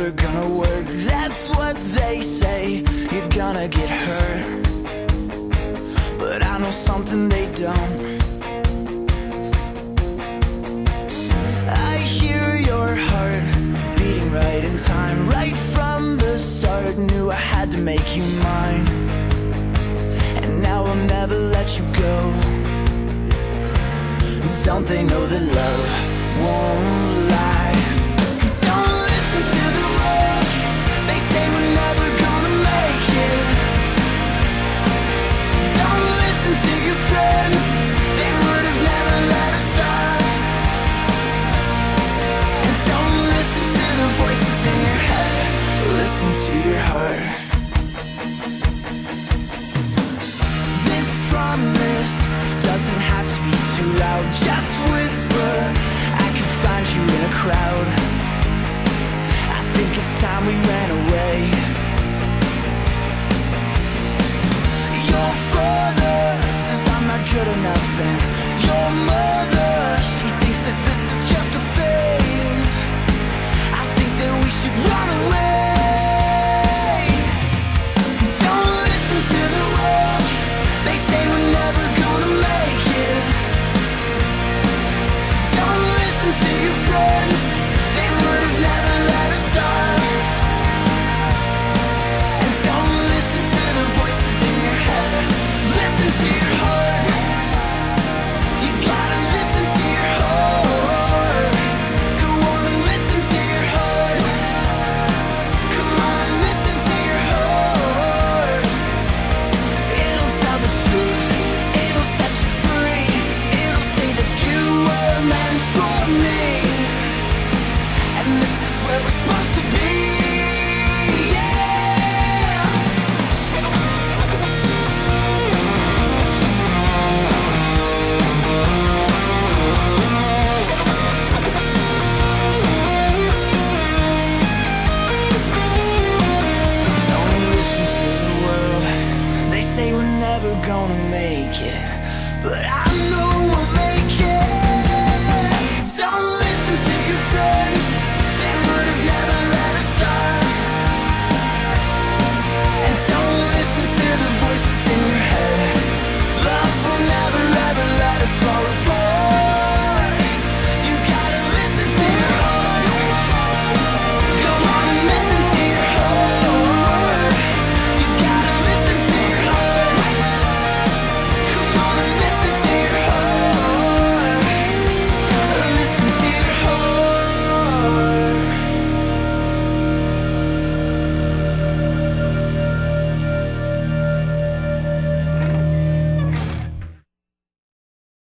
never gonna work. That's what they say. You're gonna get hurt. But I know something they don't. I hear your heart beating right in time. Right from the start, knew I had to make you mine. And now I'll never let you go. Don't they know that love won't lie? Crowd. I think it's time we ran away. Your father says I'm not good enough, and never gonna make it, but I know I made